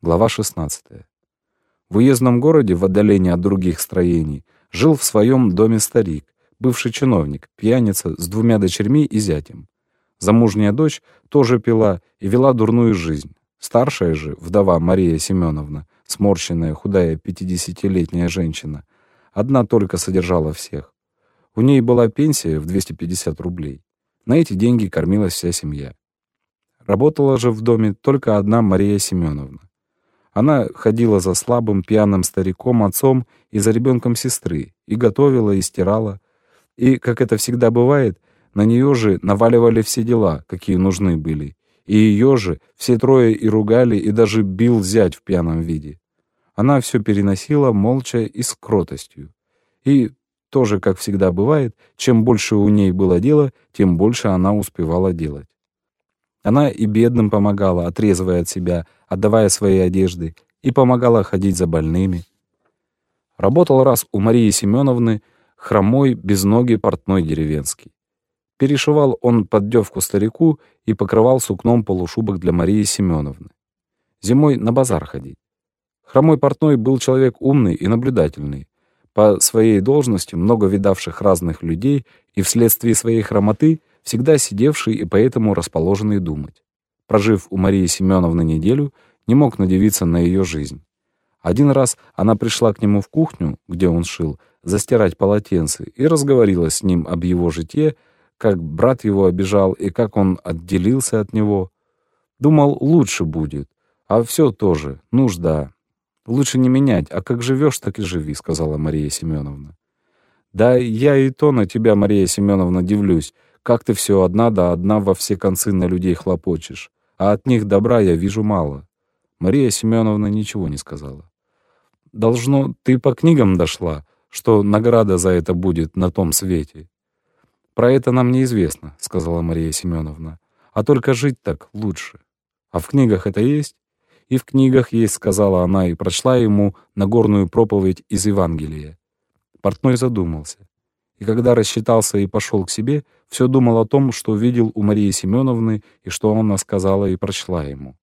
Глава 16. В уездном городе, в отдалении от других строений, жил в своем доме старик, бывший чиновник, пьяница с двумя дочерьми и зятем. Замужняя дочь тоже пила и вела дурную жизнь. Старшая же, вдова Мария Семеновна, сморщенная, худая, пятидесятилетняя женщина, одна только содержала всех. У ней была пенсия в 250 рублей. На эти деньги кормилась вся семья. Работала же в доме только одна Мария Семеновна. Она ходила за слабым пьяным стариком отцом и за ребенком сестры, и готовила, и стирала. И, как это всегда бывает, на нее же наваливали все дела, какие нужны были. И ее же все трое и ругали, и даже бил зять в пьяном виде. Она все переносила молча и с кротостью. И тоже, как всегда бывает, чем больше у ней было дела, тем больше она успевала делать. Она и бедным помогала, отрезывая от себя, отдавая свои одежды, и помогала ходить за больными. Работал раз у Марии Семеновны хромой, безногий портной деревенский. Перешивал он поддевку старику и покрывал сукном полушубок для Марии Семеновны. Зимой на базар ходить. Хромой портной был человек умный и наблюдательный, по своей должности много видавших разных людей и вследствие своей хромоты всегда сидевший и поэтому расположенный думать. Прожив у Марии Семеновны неделю, не мог надевиться на ее жизнь. Один раз она пришла к нему в кухню, где он шил, застирать полотенце, и разговорила с ним об его житье, как брат его обижал и как он отделился от него. Думал, лучше будет, а все тоже, нужда. Лучше не менять, а как живешь, так и живи, сказала Мария Семеновна. Да я и то на тебя, Мария Семеновна, дивлюсь. Как ты все одна да одна во все концы на людей хлопочешь, а от них добра я вижу мало. Мария Семеновна ничего не сказала. Должно, ты по книгам дошла, что награда за это будет на том свете. Про это нам неизвестно, сказала Мария Семеновна. А только жить так лучше. А в книгах это есть? И в книгах есть, сказала она, и прочла ему Нагорную проповедь из Евангелия. Портной задумался. И когда рассчитался и пошел к себе, все думал о том, что видел у Марии Семеновны и что она сказала и прочла ему.